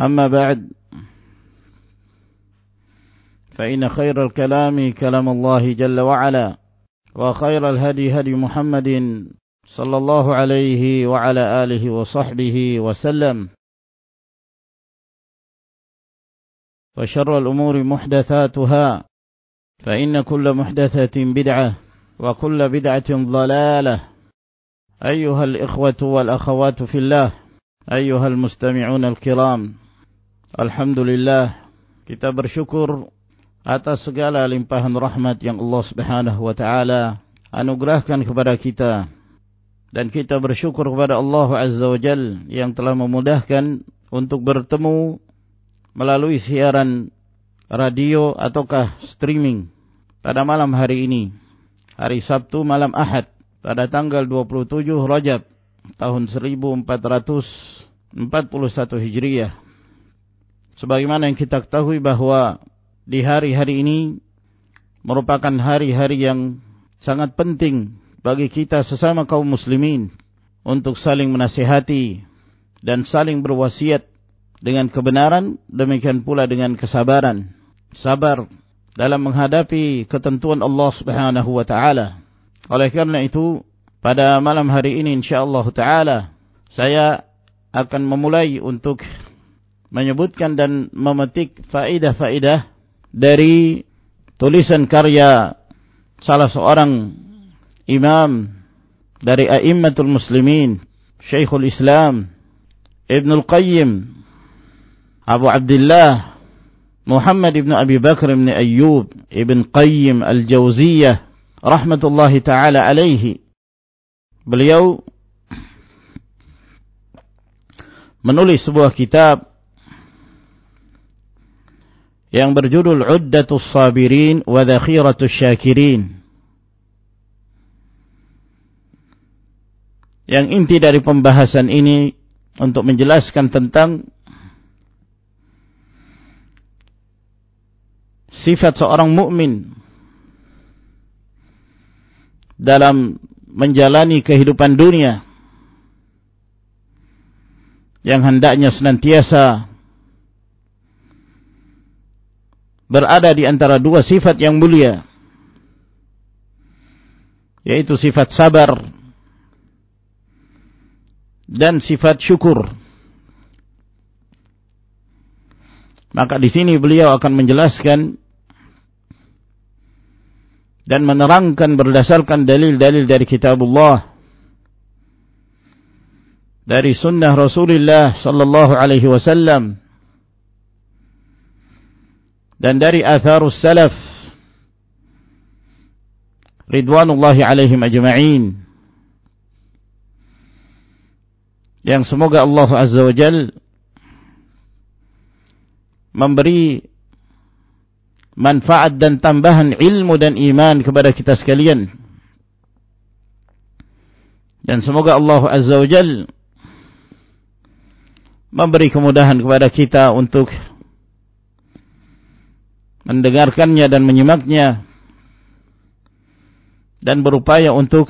أما بعد فإن خير الكلام كلام الله جل وعلا وخير الهدي هدي محمد صلى الله عليه وعلى آله وصحبه وسلم. وشر الأمور محدثاتها فإن كل محدثة بدعة وكل بدعة ضلالة. أيها الإخوة والأخوات في الله أيها المستمعون الكرام Alhamdulillah kita bersyukur atas segala limpahan rahmat yang Allah Subhanahu wa taala anugerahkan kepada kita. Dan kita bersyukur kepada Allah Azza wa Jal yang telah memudahkan untuk bertemu melalui siaran radio ataukah streaming pada malam hari ini hari Sabtu malam Ahad pada tanggal 27 Rajab tahun 1441 Hijriah sebagaimana yang kita ketahui bahwa di hari-hari ini merupakan hari-hari yang sangat penting bagi kita sesama kaum muslimin untuk saling menasihati dan saling berwasiat dengan kebenaran demikian pula dengan kesabaran sabar dalam menghadapi ketentuan Allah Subhanahu wa taala. Oleh karena itu pada malam hari ini insyaallah taala saya akan memulai untuk menyebutkan dan memetik faidah-faidah dari tulisan karya salah seorang imam dari a'immatul muslimin Syekhul Islam Ibnul Qayyim Abu Abdullah Muhammad ibn Abi Bakr ibn Ayyub ibn Qayyim al-Jawziyah rahmatullahi taala alaihi beliau menulis sebuah kitab yang berjudul Uddatus Sabirin wa Dhakhiratus Syakirin. Yang inti dari pembahasan ini untuk menjelaskan tentang sifat seorang mukmin dalam menjalani kehidupan dunia yang hendaknya senantiasa berada di antara dua sifat yang mulia yaitu sifat sabar dan sifat syukur. Maka di sini beliau akan menjelaskan dan menerangkan berdasarkan dalil-dalil dari kitabullah dari sunnah Rasulullah sallallahu alaihi wasallam dan dari atharus salaf ridwanullahi alaihim ajma'in yang semoga Allah azza wajal memberi manfaat dan tambahan ilmu dan iman kepada kita sekalian. Dan semoga Allah azza wajal memberi kemudahan kepada kita untuk mendengarkannya dan menyimaknya dan berupaya untuk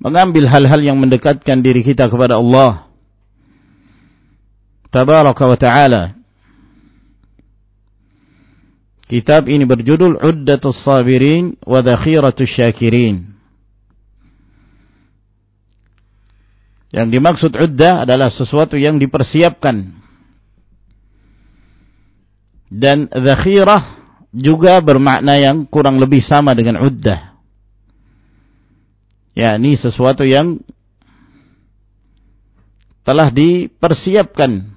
mengambil hal-hal yang mendekatkan diri kita kepada Allah. Tabaraka wa taala. Kitab ini berjudul Uddatus Sabirin wa Dhakhiratus Syakirin. Yang dimaksud uddah adalah sesuatu yang dipersiapkan dan zakhirah juga bermakna yang kurang lebih sama dengan uddah. Ya, ini sesuatu yang telah dipersiapkan.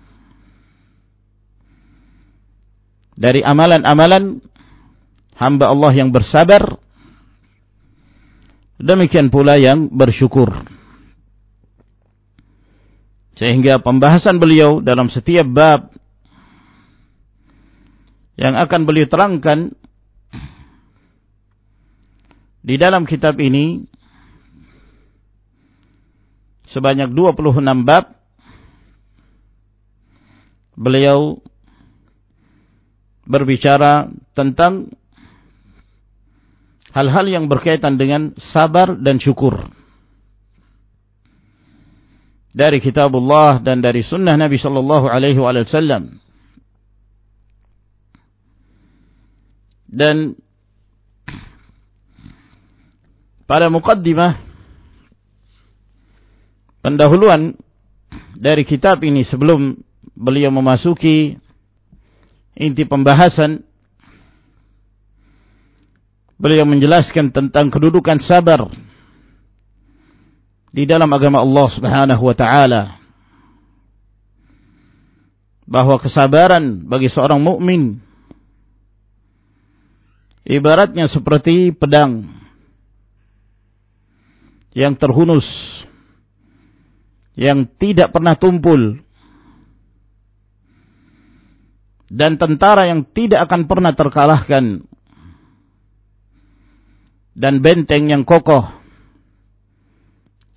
Dari amalan-amalan hamba Allah yang bersabar. Demikian pula yang bersyukur. Sehingga pembahasan beliau dalam setiap bab yang akan beliau terangkan di dalam kitab ini sebanyak 26 bab. Beliau berbicara tentang hal-hal yang berkaitan dengan sabar dan syukur. Dari kitabullah dan dari sunnah Nabi sallallahu alaihi wasallam Dan pada mukaddimah pendahuluan dari kitab ini sebelum beliau memasuki inti pembahasan beliau menjelaskan tentang kedudukan sabar di dalam agama Allah Subhanahu wa taala bahwa kesabaran bagi seorang mukmin ibaratnya seperti pedang yang terhunus yang tidak pernah tumpul dan tentara yang tidak akan pernah terkalahkan dan benteng yang kokoh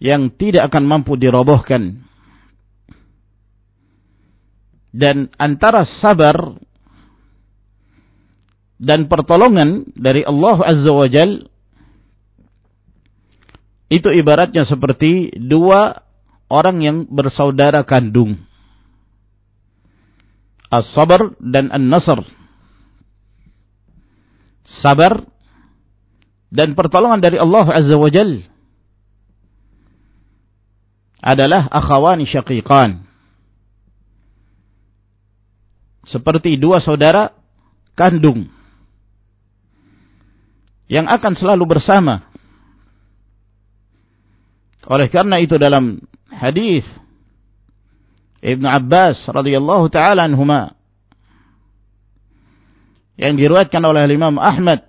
yang tidak akan mampu dirobohkan. Dan antara sabar dan pertolongan dari Allah Azza wa Jal itu ibaratnya seperti dua orang yang bersaudara kandung. As-sabar dan an-nasr. Sabar dan pertolongan dari Allah Azza wa Jal adalah akhawani syaqiqan. Seperti dua saudara kandung yang akan selalu bersama. Oleh karena itu dalam hadis Ibnu Abbas radhiyallahu taala anhuma yang diriwayatkan oleh Imam Ahmad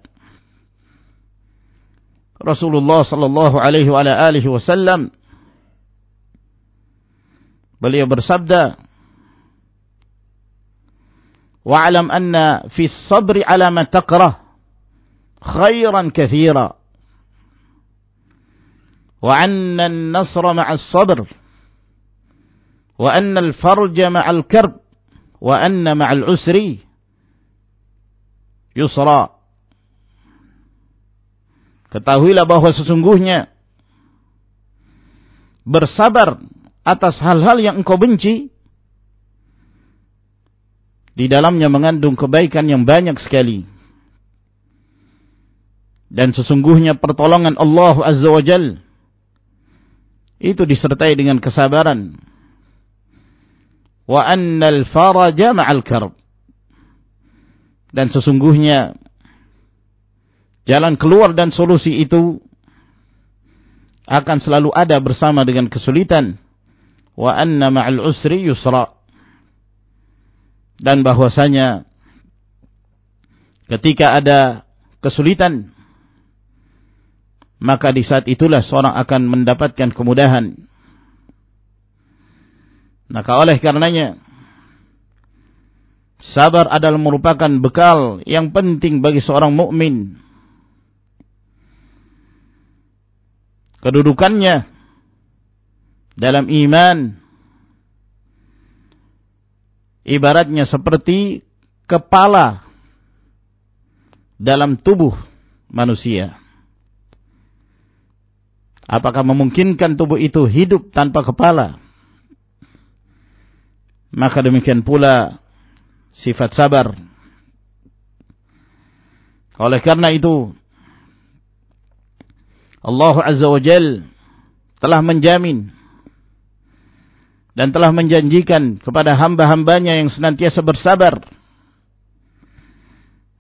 Rasulullah sallallahu alaihi wa alihi wasallam beliau bersabda wa'lam anna fi sabri ala ma takrah خيرا كثيرا وأن النصر مع الصبر وأن الفرج مع الكرب وأن مع العسر يسرا Ketahuilah bahwa sesungguhnya bersabar atas hal-hal yang engkau benci di dalamnya mengandung kebaikan yang banyak sekali. Dan sesungguhnya pertolongan Allah Azza wa Jal itu disertai dengan kesabaran. Wa annal faraja ma'al karb. Dan sesungguhnya jalan keluar dan solusi itu akan selalu ada bersama dengan kesulitan. wa anna ma'al usri yusra. Dan bahwasanya ketika ada kesulitan maka di saat itulah seorang akan mendapatkan kemudahan. Maka oleh karenanya sabar adalah merupakan bekal yang penting bagi seorang mukmin. Kedudukannya dalam iman ibaratnya seperti kepala dalam tubuh manusia. Apakah memungkinkan tubuh itu hidup tanpa kepala? Maka demikian pula sifat sabar. Oleh karena itu Allah Azza wa Jal telah menjamin dan telah menjanjikan kepada hamba-hambanya yang senantiasa bersabar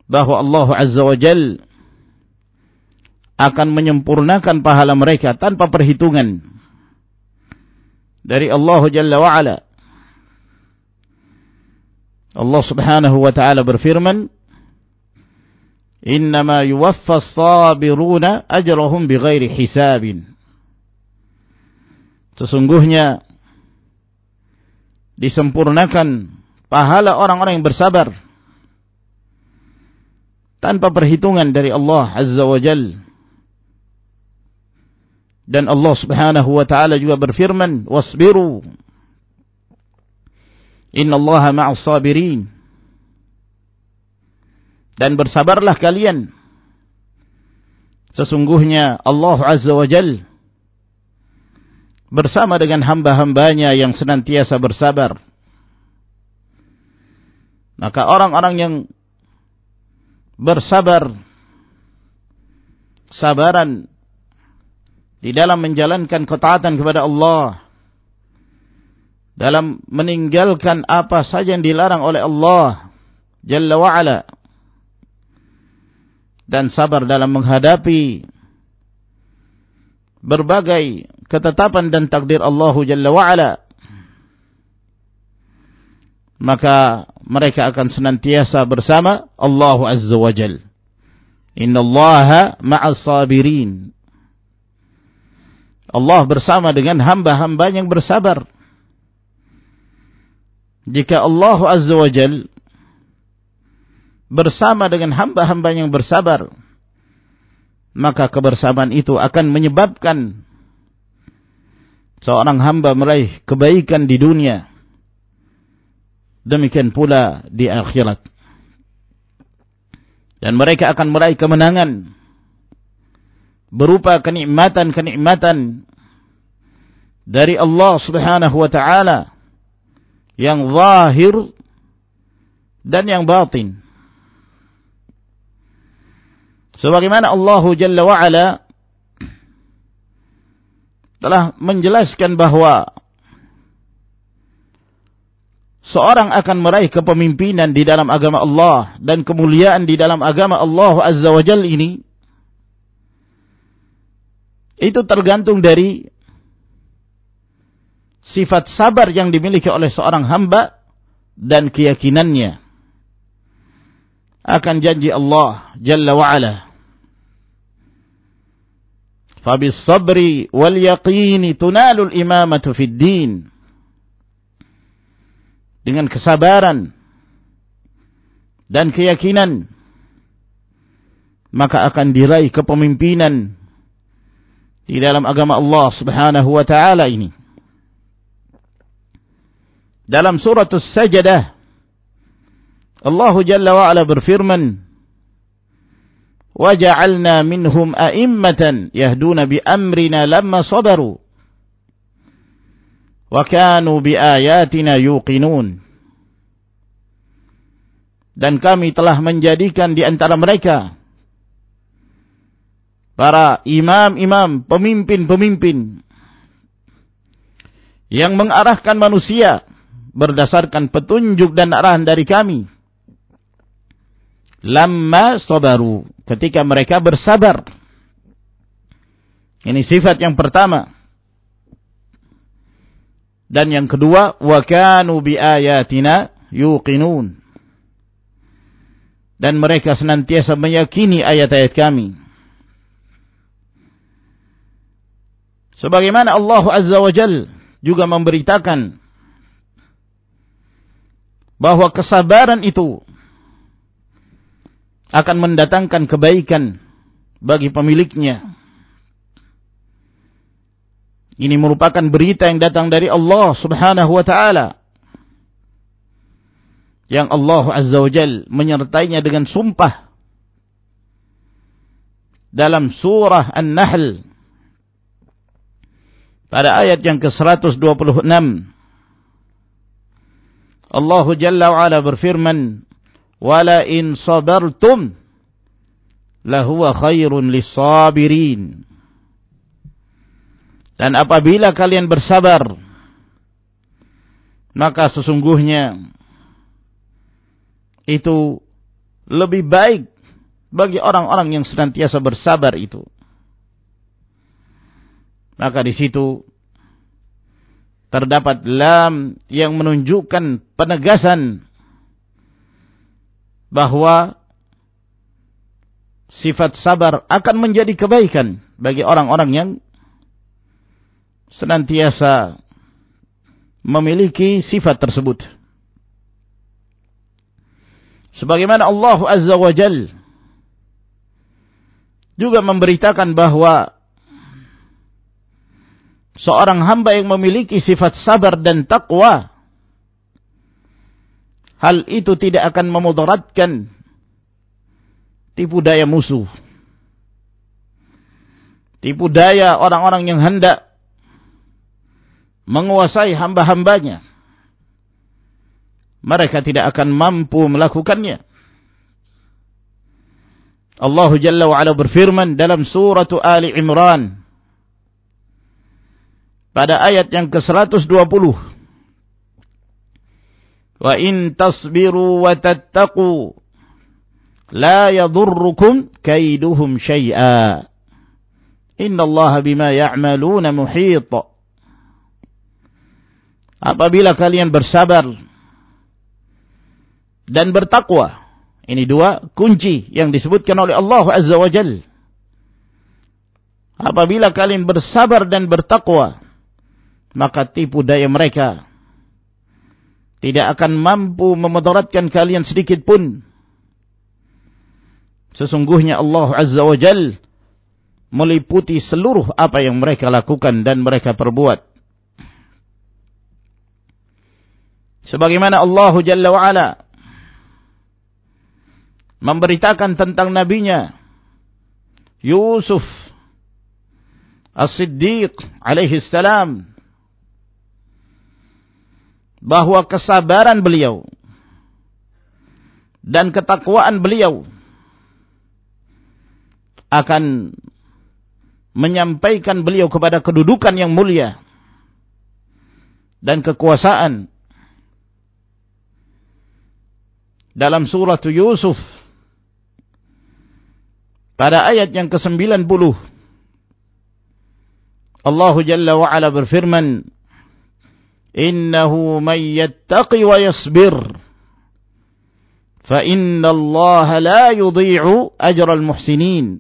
bahwa Allah Azza wa Jal akan menyempurnakan pahala mereka tanpa perhitungan dari Allah Jalla wa Ala. Allah Subhanahu wa taala berfirman, "Innama yuwaffa as-sabiruna ajrahum bighairi hisabin." Sesungguhnya disempurnakan pahala orang-orang yang bersabar tanpa perhitungan dari Allah Azza wa Jal. Dan Allah Subhanahu wa taala juga berfirman, "Wasbiru Innallaha ma'as sabirin." Dan bersabarlah kalian. Sesungguhnya Allah Azza wa Jalla bersama dengan hamba-hambanya yang senantiasa bersabar. Maka orang-orang yang bersabar, sabaran di dalam menjalankan ketaatan kepada Allah, dalam meninggalkan apa saja yang dilarang oleh Allah. Jalla wa'ala, dan sabar dalam menghadapi berbagai ketetapan dan takdir Allah Jalla wa'ala. Maka mereka akan senantiasa bersama Allah Azza wa Jal. Inna Allah ma'as sabirin Allah bersama dengan hamba-hamba yang bersabar. Jika Allah Azza wa Jal bersama dengan hamba-hamba yang bersabar maka kebersamaan itu akan menyebabkan seorang hamba meraih kebaikan di dunia. Demikian pula di akhirat. Dan mereka akan meraih kemenangan berupa kenikmatan-kenikmatan dari Allah Subhanahu wa taala yang zahir dan yang batin. Sebagaimana Allah Jalla wa ala telah menjelaskan bahwa seorang akan meraih kepemimpinan di dalam agama Allah dan kemuliaan di dalam agama Allah Azza wa Jal ini itu tergantung dari sifat sabar yang dimiliki oleh seorang hamba dan keyakinannya akan janji Allah Jalla wa'ala. Fabis sabri wal yaqini tunalul imamatu fid din. Dengan kesabaran dan keyakinan maka akan diraih kepemimpinan di dalam agama Allah Subhanahu wa taala ini dalam surah As-Sajdah Allah Jalla wa ala berfirman وجعلنا منهم أئمة يهدون بأمرنا لما صبروا وكانوا بآياتنا يوقنون dan kami telah menjadikan di antara mereka para imam-imam, pemimpin-pemimpin yang mengarahkan manusia berdasarkan petunjuk dan arahan dari kami. Lamma sabaru. Ketika mereka bersabar. Ini sifat yang pertama. Dan yang kedua, wa kanu bi ayatina yuqinun. Dan mereka senantiasa meyakini ayat-ayat kami. Sebagaimana Allah Azza wa Jal juga memberitakan bahwa kesabaran itu akan mendatangkan kebaikan bagi pemiliknya. Ini merupakan berita yang datang dari Allah Subhanahu wa taala. Yang Allah Azza wa Jal menyertainya dengan sumpah dalam surah An-Nahl pada ayat yang ke-126 Allah Jalla wa Ala berfirman wala in sabartum lahuwa khairun lis-sabirin. Dan apabila kalian bersabar maka sesungguhnya itu lebih baik bagi orang-orang yang senantiasa bersabar itu maka di situ terdapat lam yang menunjukkan penegasan bahwa sifat sabar akan menjadi kebaikan bagi orang-orang yang senantiasa memiliki sifat tersebut. Sebagaimana Allah Azza wa Jal juga memberitakan bahwa seorang hamba yang memiliki sifat sabar dan takwa hal itu tidak akan memudaratkan tipu daya musuh. Tipu daya orang-orang yang hendak menguasai hamba-hambanya. Mereka tidak akan mampu melakukannya. Allah Jalla wa Ala berfirman dalam surah Ali Imran pada ayat yang ke-120 wa in tasbiru wa tattaqu la yadurrukum kaiduhum syai'a. Innallaha bima ya'maluna muhit. Apabila kalian bersabar dan bertakwa ini dua kunci yang disebutkan oleh Allah Azza wa Jalla apabila kalian bersabar dan bertakwa maka tipu daya mereka tidak akan mampu memudaratkan kalian sedikit pun. Sesungguhnya Allah Azza wa Jal meliputi seluruh apa yang mereka lakukan dan mereka perbuat. Sebagaimana Allah Jalla wa Ala memberitakan tentang nabinya Yusuf As-Siddiq alaihi salam bahwa kesabaran beliau dan ketakwaan beliau akan menyampaikan beliau kepada kedudukan yang mulia dan kekuasaan dalam surah Yusuf pada ayat yang ke-90. Allah Jalla wa berfirman innahu may yattaqi wa yasbir fa inna Allah la yudhi'u ajral muhsinin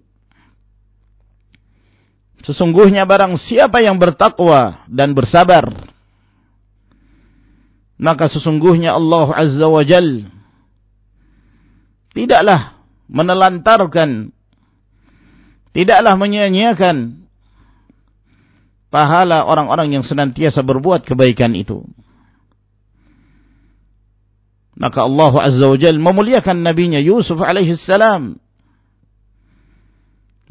Sesungguhnya barang siapa yang bertakwa dan bersabar maka sesungguhnya Allah Azza wa Jal tidaklah menelantarkan tidaklah menyanyiakan pahala orang-orang yang senantiasa berbuat kebaikan itu. Maka Allah Azza wa Jal memuliakan nabinya Yusuf alaihi salam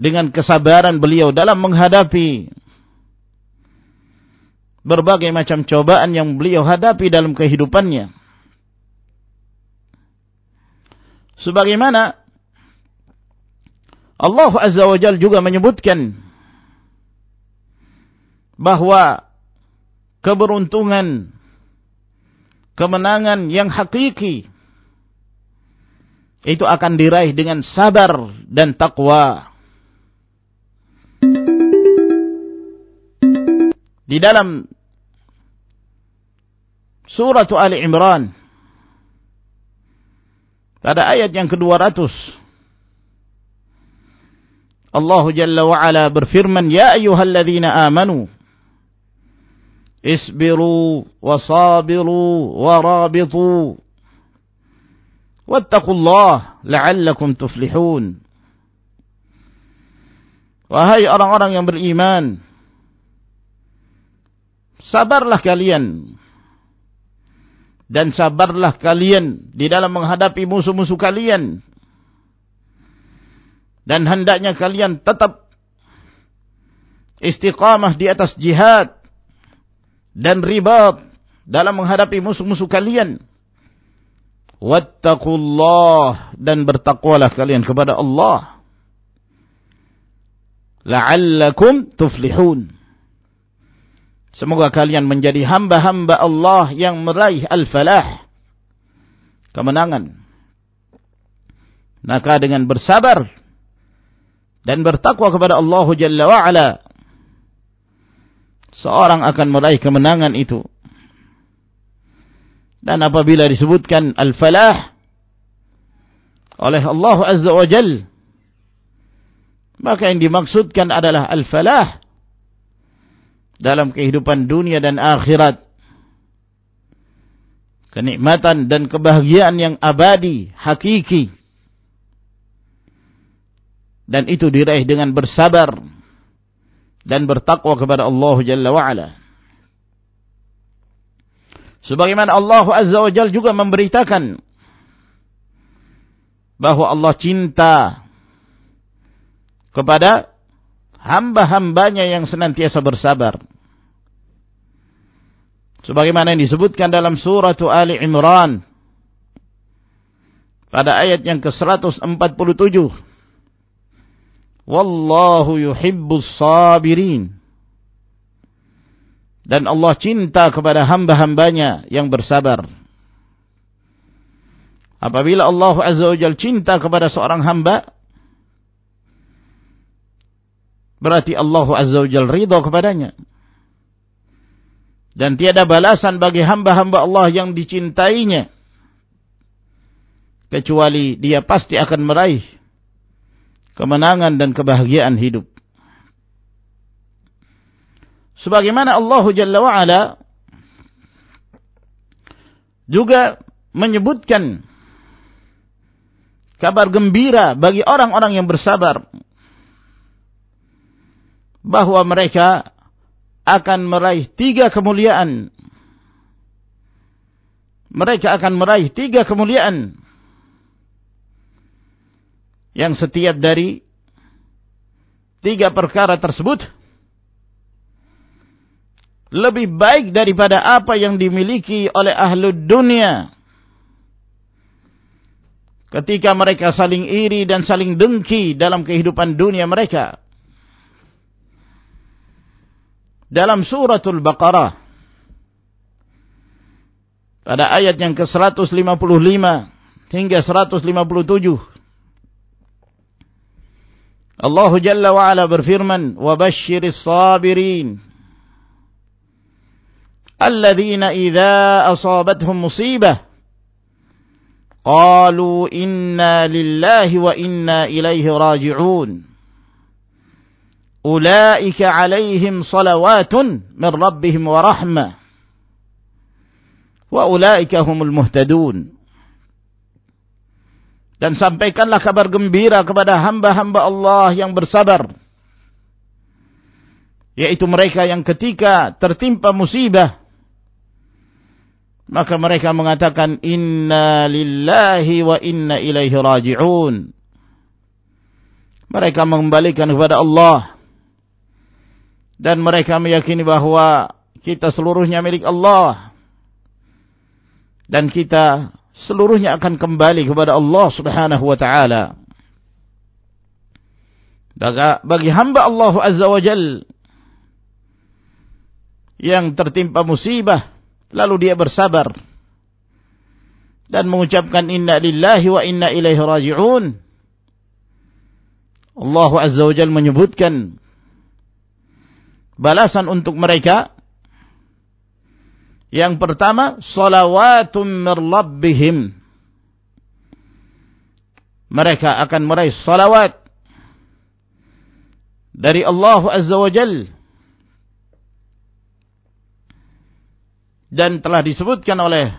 dengan kesabaran beliau dalam menghadapi berbagai macam cobaan yang beliau hadapi dalam kehidupannya. Sebagaimana Allah Azza wa Jal juga menyebutkan bahwa keberuntungan, kemenangan yang hakiki itu akan diraih dengan sabar dan takwa. Di dalam Surat Ali Imran pada ayat yang ke-200 Allah Jalla wa Ala berfirman ya ayyuhalladzina amanu isbiru wasabiru warabitu wattaqullah la'allakum tuflihun Wahai orang-orang yang beriman sabarlah kalian. Dan sabarlah kalian di dalam menghadapi musuh-musuh kalian. Dan hendaknya kalian tetap istiqamah di atas jihad dan ribat dalam menghadapi musuh-musuh kalian wattaqullah dan bertakwalah kalian kepada Allah la'allakum tuflihun Semoga kalian menjadi hamba-hamba Allah yang meraih al-falah. Kemenangan. Maka dengan bersabar dan bertakwa kepada Allah Jalla wa'ala. Seorang akan meraih kemenangan itu. Dan apabila disebutkan al-falah oleh Allah Azza wa Jal. Maka yang dimaksudkan adalah al-falah dalam kehidupan dunia dan akhirat. Kenikmatan dan kebahagiaan yang abadi, hakiki. Dan itu diraih dengan bersabar dan bertakwa kepada Allah Jalla wa'ala. Sebagaimana Allah Azza wa Jalla juga memberitakan bahwa Allah cinta kepada hamba-hambanya yang senantiasa bersabar. Sebagaimana yang disebutkan dalam surah Ali Imran pada ayat yang ke-147. Wallahu yuhibbus sabirin. Dan Allah cinta kepada hamba-hambanya yang bersabar. Apabila Allah Azza wa Jal cinta kepada seorang hamba, berarti Allah Azza wa Jal ridha kepadanya. Dan tiada balasan bagi hamba-hamba Allah yang dicintainya. Kecuali dia pasti akan meraih kemenangan dan kebahagiaan hidup. Sebagaimana Allah Jalla wa'ala juga menyebutkan kabar gembira bagi orang-orang yang bersabar bahwa mereka akan meraih tiga kemuliaan. Mereka akan meraih tiga kemuliaan. Yang setiap dari tiga perkara tersebut lebih baik daripada apa yang dimiliki oleh ahlu dunia. Ketika mereka saling iri dan saling dengki dalam kehidupan dunia mereka. dalam suratul Baqarah pada ayat yang ke-155 hingga 157 الله جل وعلا برفرمن وبشر الصابرين. الذين إذا أصابتهم مصيبة قالوا إنا لله وإنا إليه راجعون. أولئك عليهم صلوات من ربهم ورحمة وأولئك هم المهتدون. Dan sampaikanlah kabar gembira kepada hamba-hamba Allah yang bersabar. Yaitu mereka yang ketika tertimpa musibah maka mereka mengatakan inna lillahi wa inna ilaihi raji'un. Mereka mengembalikan kepada Allah. Dan mereka meyakini bahwa kita seluruhnya milik Allah. Dan kita seluruhnya akan kembali kepada Allah Subhanahu wa taala. Bagi hamba Allah Azza wa Jal yang tertimpa musibah lalu dia bersabar dan mengucapkan inna lillahi wa inna ilaihi raji'un. Allah Azza wa Jal menyebutkan balasan untuk mereka Yang pertama, salawatum mir Mereka akan meraih salawat dari Allah Azza wa Jal. Dan telah disebutkan oleh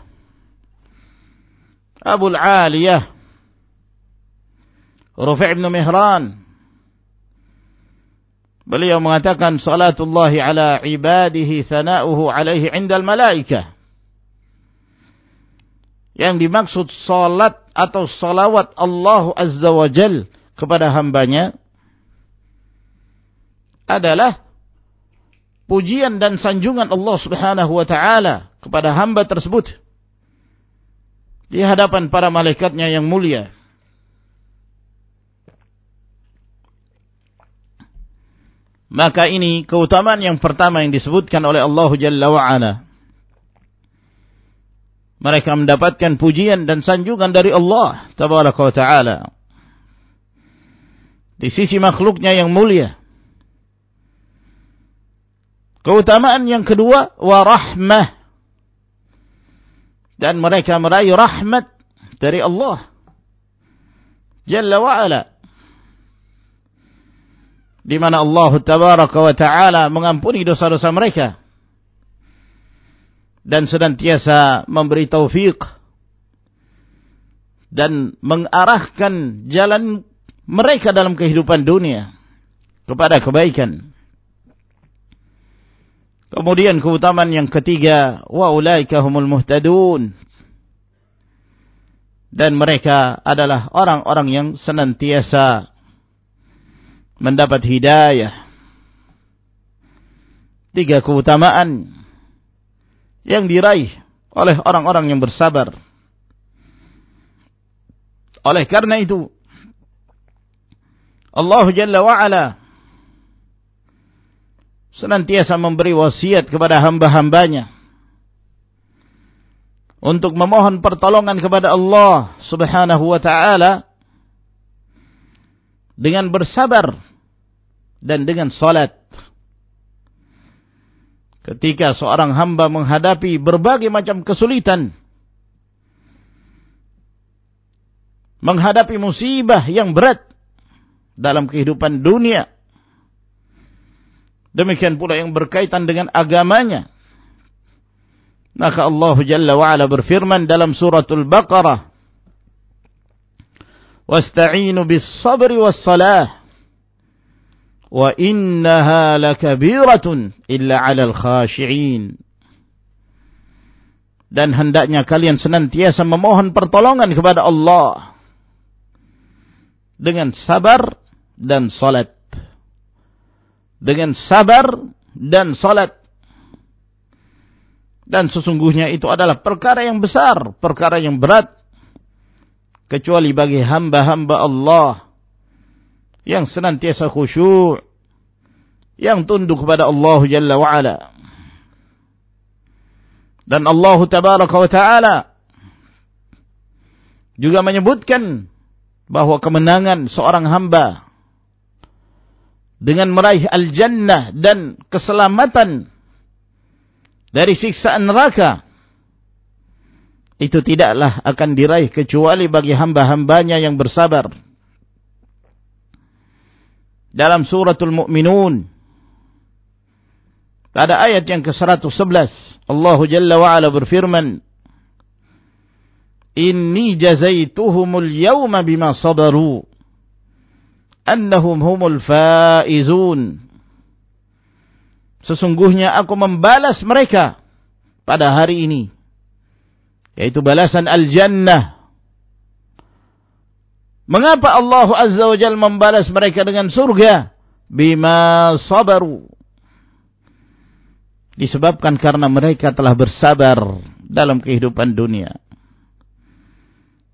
Abu Aliyah Rufi' ibn Mihran Beliau mengatakan salatullah ala ibadihi thana'uhu alaihi indal malaikah. Yang dimaksud salat atau salawat Allah Azza wa Jal kepada hambanya adalah pujian dan sanjungan Allah Subhanahu wa taala kepada hamba tersebut di hadapan para malaikatnya yang mulia. Maka ini keutamaan yang pertama yang disebutkan oleh Allah Jalla wa'ala. Mereka mendapatkan pujian dan sanjungan dari Allah Tabaraka wa Ta'ala. Di sisi makhluknya yang mulia. Keutamaan yang kedua, warahmah. Dan mereka meraih rahmat dari Allah. Jalla wa'ala di mana Allah tabaraka wa taala mengampuni dosa-dosa mereka dan senantiasa memberi taufik dan mengarahkan jalan mereka dalam kehidupan dunia kepada kebaikan. Kemudian keutamaan yang ketiga, wa ulaika humul muhtadun. Dan mereka adalah orang-orang yang senantiasa mendapat hidayah. Tiga keutamaan yang diraih oleh orang-orang yang bersabar. Oleh karena itu, Allah Jalla wa'ala senantiasa memberi wasiat kepada hamba-hambanya untuk memohon pertolongan kepada Allah Subhanahu wa taala dengan bersabar dan dengan salat. Ketika seorang hamba menghadapi berbagai macam kesulitan, menghadapi musibah yang berat dalam kehidupan dunia, demikian pula yang berkaitan dengan agamanya, maka Allah Jalla wa'ala berfirman dalam suratul Baqarah wasta'inu bis sabri was salah wa innaha lakabiratun dan hendaknya kalian senantiasa memohon pertolongan kepada Allah dengan sabar dan salat. Dengan sabar dan salat. Dan sesungguhnya itu adalah perkara yang besar perkara yang berat kecuali bagi hamba-hamba Allah yang senantiasa khusyuk yang tunduk kepada Allah Jalla wa ala dan Allah tabaraka wa taala juga menyebutkan bahwa kemenangan seorang hamba dengan meraih al-jannah dan keselamatan dari siksaan neraka itu tidaklah akan diraih kecuali bagi hamba-hambanya yang bersabar. Dalam suratul mu'minun, pada ayat yang ke-111, Allah Jalla wa'ala berfirman, Inni jazaituhumul yawma bima sabaru, annahum humul faizun. Sesungguhnya aku membalas mereka pada hari ini yaitu balasan al-jannah. Mengapa Allah Azza wa Jalla membalas mereka dengan surga? Bima sabaru. Disebabkan karena mereka telah bersabar dalam kehidupan dunia.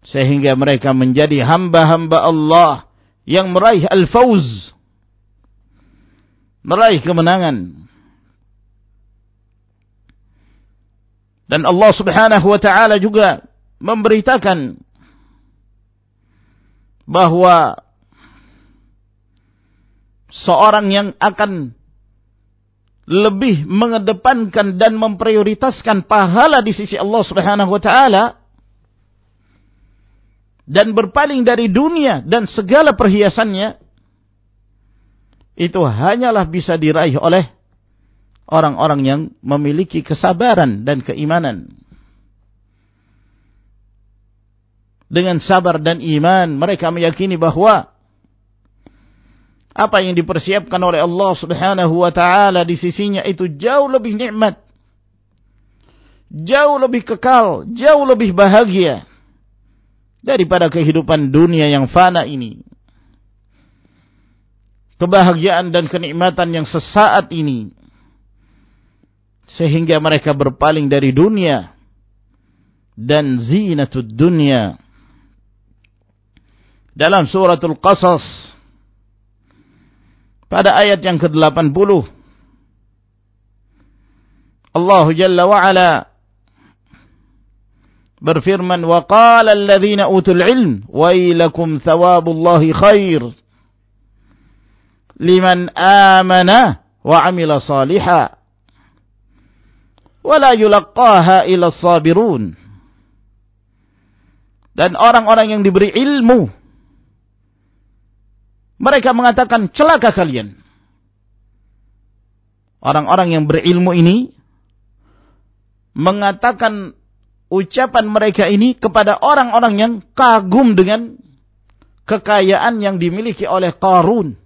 Sehingga mereka menjadi hamba-hamba Allah yang meraih al-fawz. Meraih kemenangan. Dan Allah subhanahu wa ta'ala juga memberitakan bahwa seorang yang akan lebih mengedepankan dan memprioritaskan pahala di sisi Allah Subhanahu wa taala dan berpaling dari dunia dan segala perhiasannya itu hanyalah bisa diraih oleh orang-orang yang memiliki kesabaran dan keimanan. Dengan sabar dan iman mereka meyakini bahwa apa yang dipersiapkan oleh Allah Subhanahu wa taala di sisinya itu jauh lebih nikmat. Jauh lebih kekal, jauh lebih bahagia daripada kehidupan dunia yang fana ini. Kebahagiaan dan kenikmatan yang sesaat ini sehingga mereka berpaling dari dunia dan zinatud dunia. Dalam suratul Qasas pada ayat yang ke-80 Allah Jalla wa berfirman wa qala alladhina utul ilm thawabullahi khair liman amana wa amila saliha wala yulaqqaha ila sabirun dan orang-orang yang diberi ilmu mereka mengatakan celaka kalian orang-orang yang berilmu ini mengatakan ucapan mereka ini kepada orang-orang yang kagum dengan kekayaan yang dimiliki oleh Qarun.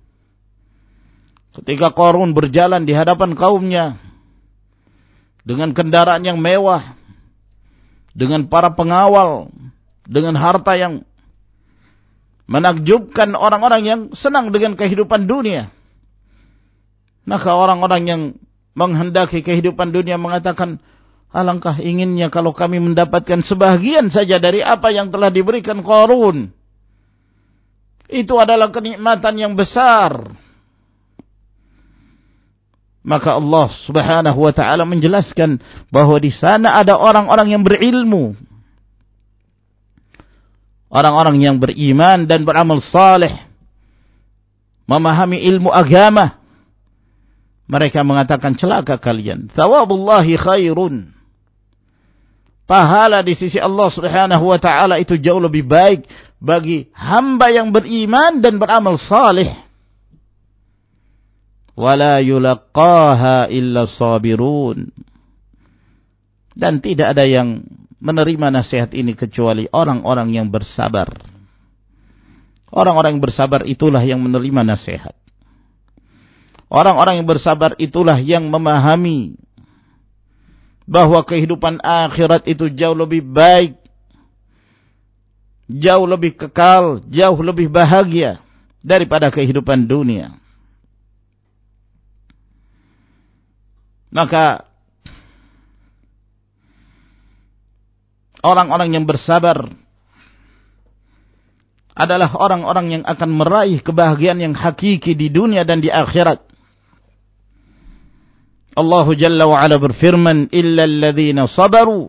Ketika Qarun berjalan di hadapan kaumnya dengan kendaraan yang mewah, dengan para pengawal, dengan harta yang menakjubkan orang-orang yang senang dengan kehidupan dunia. Maka orang-orang yang menghendaki kehidupan dunia mengatakan, Alangkah inginnya kalau kami mendapatkan sebahagian saja dari apa yang telah diberikan Qarun. Itu adalah kenikmatan yang besar. Maka Allah subhanahu wa ta'ala menjelaskan bahwa di sana ada orang-orang yang berilmu. Orang-orang yang beriman dan beramal saleh. Memahami ilmu agama. Mereka mengatakan celaka kalian. Thawabullahi khairun pahala di sisi Allah Subhanahu wa taala itu jauh lebih baik bagi hamba yang beriman dan beramal saleh. Wala yulaqaha illa sabirun. Dan tidak ada yang menerima nasihat ini kecuali orang-orang yang bersabar. Orang-orang yang bersabar itulah yang menerima nasihat. Orang-orang yang bersabar itulah yang memahami bahwa kehidupan akhirat itu jauh lebih baik, jauh lebih kekal, jauh lebih bahagia daripada kehidupan dunia. Maka orang-orang yang bersabar adalah orang-orang yang akan meraih kebahagiaan yang hakiki di dunia dan di akhirat. Allah Jalla wa Ala berfirman illa alladhina sabaru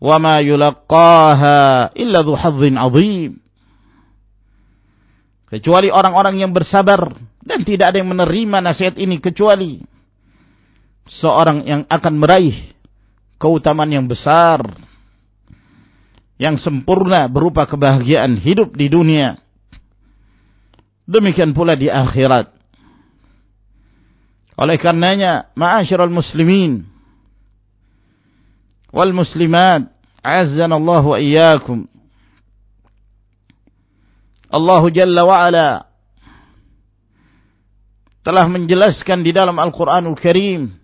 wa ma yulaqqaha illa dhu hadzin azim kecuali orang-orang yang bersabar dan tidak ada yang menerima nasihat ini kecuali seorang yang akan meraih keutamaan yang besar yang sempurna berupa kebahagiaan hidup di dunia demikian pula di akhirat Oleh karenanya, ma'asyiral muslimin wal muslimat, azzana Allah wa iyyakum. Allah Jalla wa Ala telah menjelaskan di dalam Al-Qur'anul Karim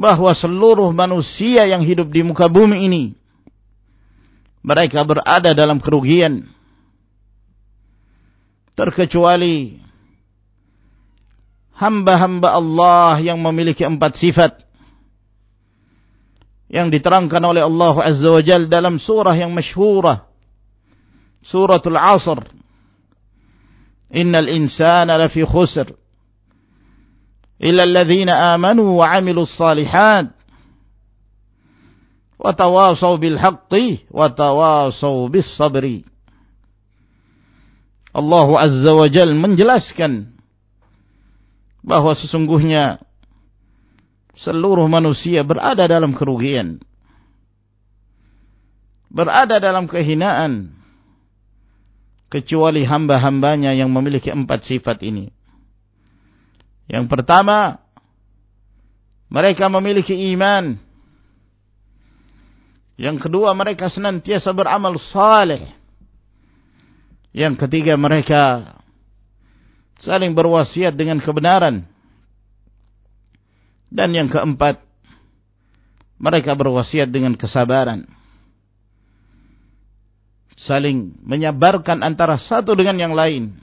bahwa seluruh manusia yang hidup di muka bumi ini mereka berada dalam kerugian. Terkecuali hamba-hamba Allah yang memiliki empat sifat yang diterangkan oleh Allah Azza wa Jal dalam surah yang masyhurah suratul asr. Innal insana lafi khusr illa alladhina amanu wa amilus salihat wa tawasaw bil Azza wa Jal menjelaskan bahwa sesungguhnya seluruh manusia berada dalam kerugian. Berada dalam kehinaan. Kecuali hamba-hambanya yang memiliki empat sifat ini. Yang pertama, mereka memiliki iman. Yang kedua, mereka senantiasa beramal saleh. Yang ketiga, mereka saling berwasiat dengan kebenaran. Dan yang keempat, mereka berwasiat dengan kesabaran. Saling menyabarkan antara satu dengan yang lain.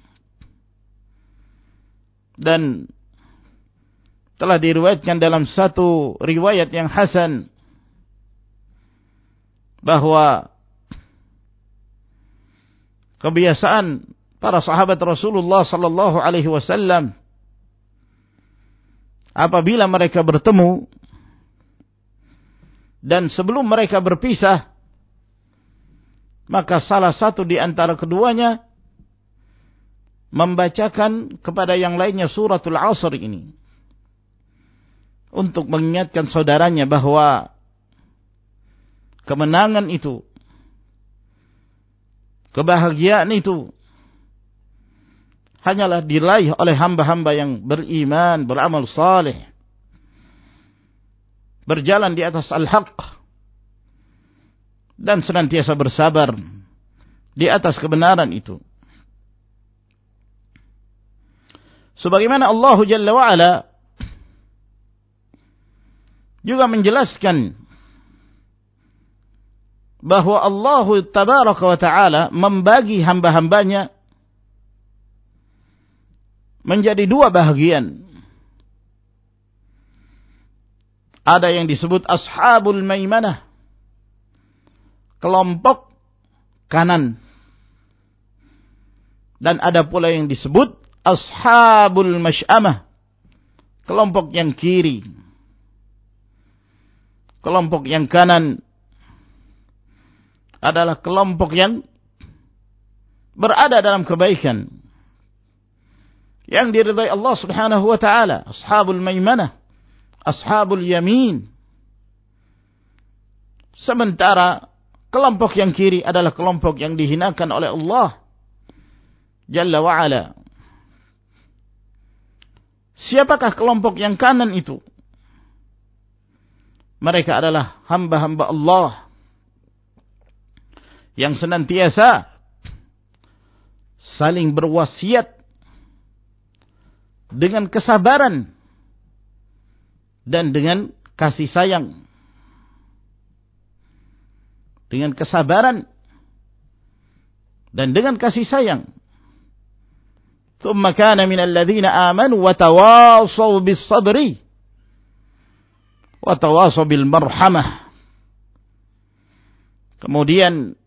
Dan telah diriwayatkan dalam satu riwayat yang hasan bahwa kebiasaan para sahabat Rasulullah sallallahu alaihi wasallam apabila mereka bertemu dan sebelum mereka berpisah maka salah satu di antara keduanya membacakan kepada yang lainnya suratul asr ini untuk mengingatkan saudaranya bahwa kemenangan itu kebahagiaan itu hanyalah diraih oleh hamba-hamba yang beriman, beramal saleh. Berjalan di atas al-haq. Dan senantiasa bersabar di atas kebenaran itu. Sebagaimana Allah Jalla wa'ala juga menjelaskan bahwa Allah Tabaraka wa Ta'ala membagi hamba-hambanya menjadi dua bahagian. Ada yang disebut ashabul maimanah. Kelompok kanan. Dan ada pula yang disebut ashabul masy'amah. Kelompok yang kiri. Kelompok yang kanan adalah kelompok yang berada dalam kebaikan yang diridai Allah Subhanahu wa taala, ashabul maimanah, ashabul yamin. Sementara kelompok yang kiri adalah kelompok yang dihinakan oleh Allah Jalla wa ala. Siapakah kelompok yang kanan itu? Mereka adalah hamba-hamba Allah yang senantiasa saling berwasiat dengan kesabaran dan dengan kasih sayang. Dengan kesabaran dan dengan kasih sayang. ثم كان من الذين آمنوا وتواصوا بالصبر wa tawasaw bil marhamah. Kemudian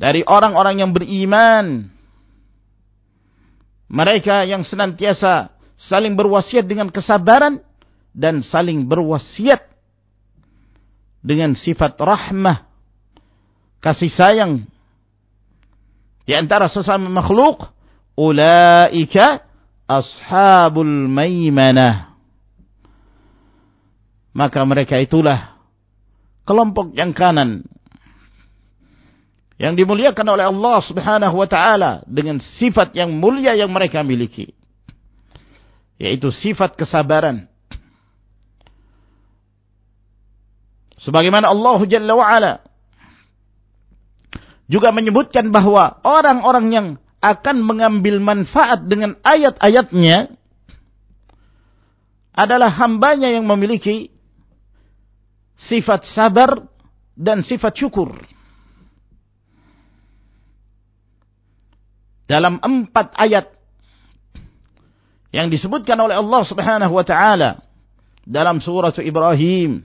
dari orang-orang yang beriman mereka yang senantiasa saling berwasiat dengan kesabaran dan saling berwasiat dengan sifat rahmah kasih sayang di antara sesama makhluk ulaika ashabul maimanah maka mereka itulah kelompok yang kanan yang dimuliakan oleh Allah Subhanahu wa taala dengan sifat yang mulia yang mereka miliki yaitu sifat kesabaran. Sebagaimana Allah Jalla wa ala juga menyebutkan bahwa orang-orang yang akan mengambil manfaat dengan ayat-ayatnya adalah hambanya yang memiliki sifat sabar dan sifat syukur. dalam empat ayat yang disebutkan oleh Allah Subhanahu wa taala dalam surah Ibrahim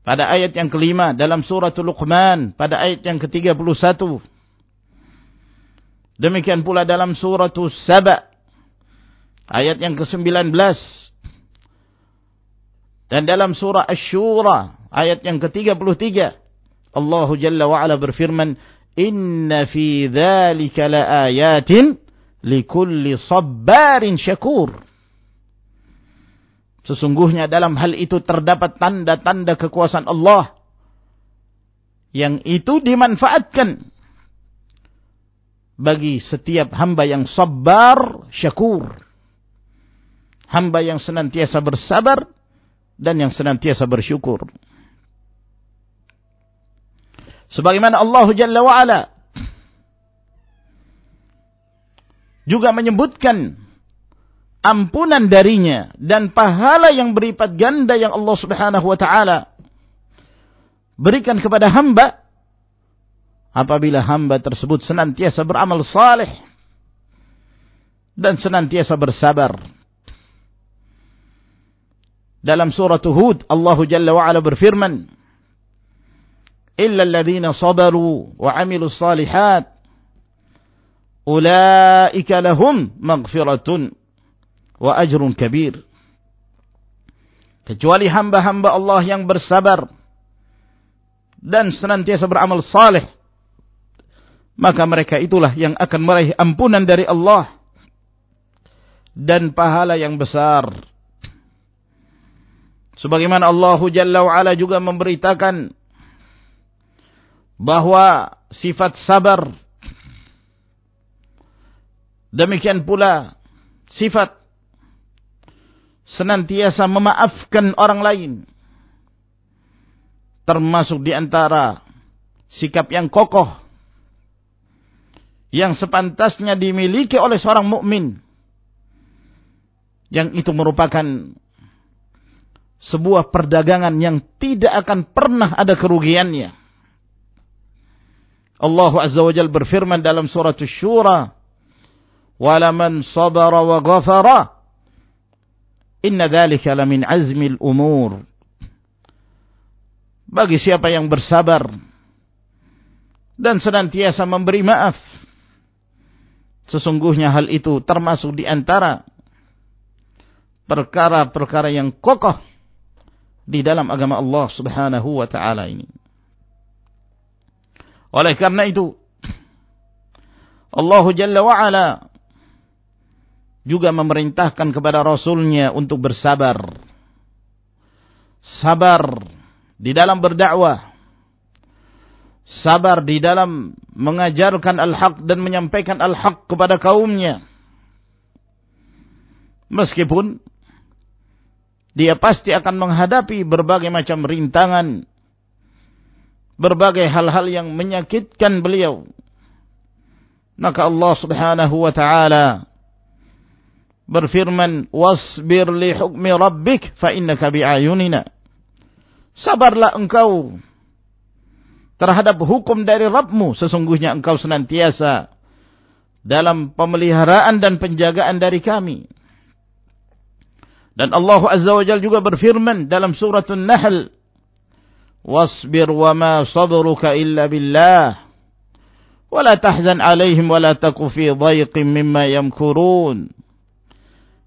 pada ayat yang kelima dalam surah Luqman pada ayat yang ke-31 demikian pula dalam surah Saba ayat yang ke-19 dan dalam surah Asy-Syura ayat yang ke-33 Allah Jalla wa ala berfirman inna fi dzalika laayatin likulli sabbarin syakur. Sesungguhnya dalam hal itu terdapat tanda-tanda kekuasaan Allah yang itu dimanfaatkan bagi setiap hamba yang sabar syakur. Hamba yang senantiasa bersabar dan yang senantiasa bersyukur. Sebagaimana Allah Jalla wa'ala juga menyebutkan ampunan darinya dan pahala yang beripat ganda yang Allah Subhanahu wa taala berikan kepada hamba apabila hamba tersebut senantiasa beramal saleh dan senantiasa bersabar. Dalam surah Hud Allah Jalla wa ala berfirman, "Illa alladhina sabaru wa 'amilus salihat ulaika lahum maghfiratun wa ajrun kabir." Kecuali hamba-hamba Allah yang bersabar dan senantiasa beramal saleh maka mereka itulah yang akan meraih ampunan dari Allah dan pahala yang besar sebagaimana Allah Jalla wa ala juga memberitakan bahwa sifat sabar demikian pula sifat senantiasa memaafkan orang lain termasuk di antara sikap yang kokoh yang sepantasnya dimiliki oleh seorang mukmin yang itu merupakan sebuah perdagangan yang tidak akan pernah ada kerugiannya. Allah Azza wa Jalla berfirman dalam surat Asy-Syura, "Wala man sabara wa ghafara, inna dzalika azmil umur." bagi siapa yang bersabar dan senantiasa memberi maaf. Sesungguhnya hal itu termasuk di antara perkara-perkara yang kokoh di dalam agama Allah Subhanahu wa taala ini. Oleh karena itu Allah Jalla wa ala juga memerintahkan kepada Rasulnya untuk bersabar. Sabar di dalam berdakwah, sabar di dalam mengajarkan al-haq dan menyampaikan al-haq kepada kaumnya. Meskipun dia pasti akan menghadapi berbagai macam rintangan, berbagai hal-hal yang menyakitkan beliau. Maka Allah Subhanahu wa taala berfirman, "Wasbir li hukmi rabbik fa innaka bi'ayunina." Sabarlah engkau terhadap hukum dari Rabbmu. Sesungguhnya engkau senantiasa dalam pemeliharaan dan penjagaan dari kami. Dan Allah Azza wa Jal juga berfirman dalam surat An-Nahl. Wasbir wa ma sabruka illa billah. ولا تحزن عليهم ولا تك في ضيق مما يمكرون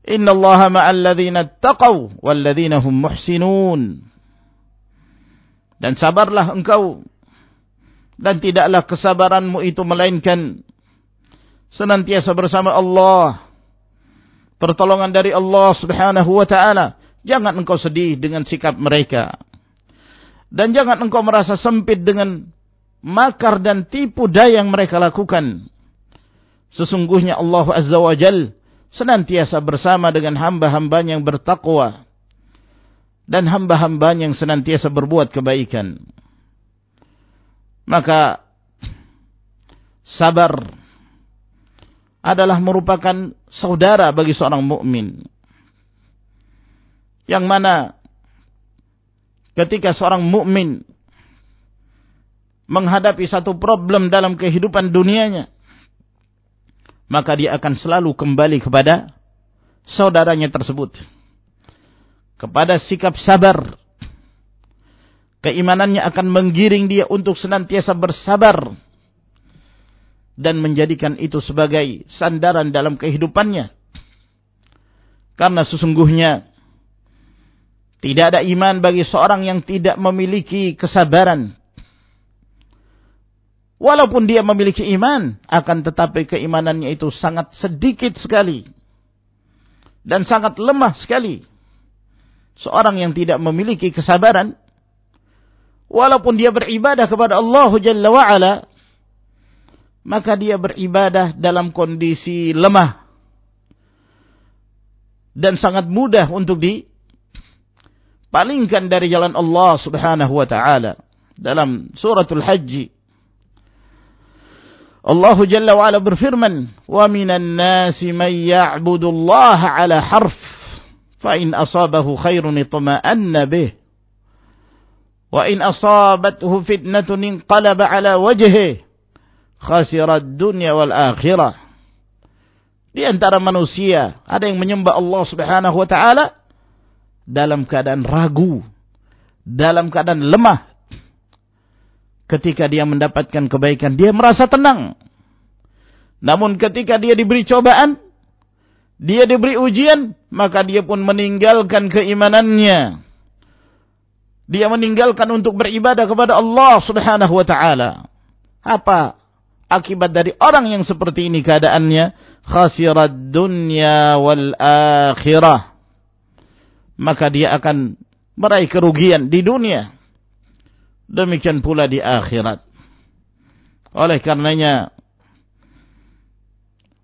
إن الله مع الذين اتقوا والذين هم محسنون Dan sabarlah engkau. Dan tidaklah kesabaranmu itu melainkan senantiasa bersama Allah. Pertolongan dari Allah subhanahu wa ta'ala. Jangan engkau sedih dengan sikap mereka. Dan jangan engkau merasa sempit dengan makar dan tipu daya yang mereka lakukan. Sesungguhnya Allah Azza wa Jal senantiasa bersama dengan hamba-hambanya yang bertakwa dan hamba-hamba yang senantiasa berbuat kebaikan. Maka sabar adalah merupakan saudara bagi seorang mukmin. Yang mana ketika seorang mukmin menghadapi satu problem dalam kehidupan dunianya, maka dia akan selalu kembali kepada saudaranya tersebut kepada sikap sabar. Keimanannya akan menggiring dia untuk senantiasa bersabar dan menjadikan itu sebagai sandaran dalam kehidupannya. Karena sesungguhnya tidak ada iman bagi seorang yang tidak memiliki kesabaran. Walaupun dia memiliki iman, akan tetapi keimanannya itu sangat sedikit sekali. Dan sangat lemah sekali. Seorang yang tidak memiliki kesabaran, walaupun dia beribadah kepada Allah Jalla wa'ala, maka dia beribadah dalam kondisi lemah. Dan sangat mudah untuk dipalingkan dari jalan Allah Subhanahu wa taala. Dalam suratul Hajj. Allah Jalla wa ala berfirman wa minan nasi man ya'budu Allah ala harf fa in asabahu khairun itma'anna bih. Wa in asabathu fitnatun inqalaba ala wajhihi khasirat dunia wal akhirah. Di antara manusia ada yang menyembah Allah Subhanahu wa taala dalam keadaan ragu, dalam keadaan lemah. Ketika dia mendapatkan kebaikan, dia merasa tenang. Namun ketika dia diberi cobaan, dia diberi ujian, maka dia pun meninggalkan keimanannya. Dia meninggalkan untuk beribadah kepada Allah Subhanahu wa taala. Apa akibat dari orang yang seperti ini keadaannya? Khasirat dunya wal akhirah. Maka dia akan meraih kerugian di dunia demikian pula di akhirat. Oleh karenanya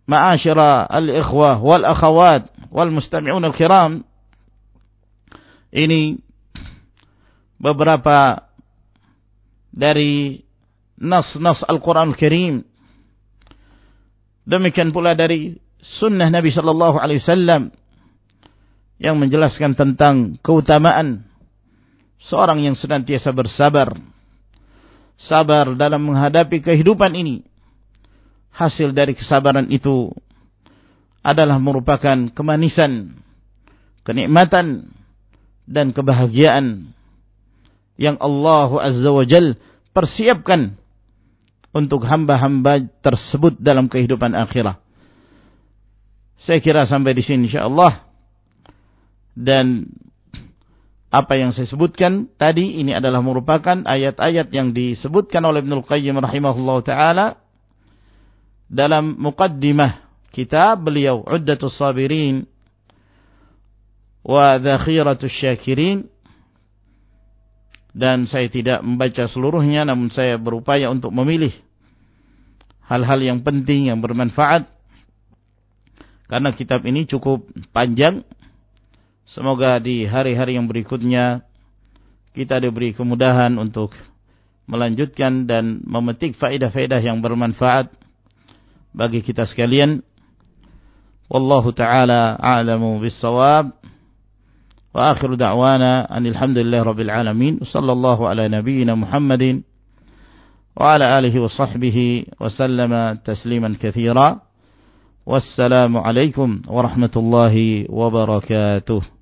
ma'asyara al-ikhwah wal akhawat wal mustami'un al-kiram ini beberapa dari nas-nas Al-Quran Al-Karim demikian pula dari sunnah Nabi sallallahu alaihi wasallam yang menjelaskan tentang keutamaan seorang yang senantiasa bersabar. Sabar dalam menghadapi kehidupan ini. Hasil dari kesabaran itu adalah merupakan kemanisan kenikmatan dan kebahagiaan yang Allah Azza wa Jal persiapkan untuk hamba-hamba tersebut dalam kehidupan akhirah. Saya kira sampai di sini insyaallah dan apa yang saya sebutkan tadi ini adalah merupakan ayat-ayat yang disebutkan oleh Ibnu Qayyim rahimahullah taala dalam muqaddimah kitab beliau Uddatus Sabirin wa Dhakhiratus Syakirin dan saya tidak membaca seluruhnya namun saya berupaya untuk memilih hal-hal yang penting yang bermanfaat karena kitab ini cukup panjang Semoga di hari-hari yang berikutnya kita diberi kemudahan untuk melanjutkan dan memetik faedah-faedah yang bermanfaat bagi kita sekalian. Wallahu taala a'lamu bis-shawab. وآخر دعوانا أن الحمد لله رب العالمين صلى الله على نبينا محمد وعلى آله وصحبه وسلم تسليما كثيرا. والسلام عليكم ورحمة الله وبركاته.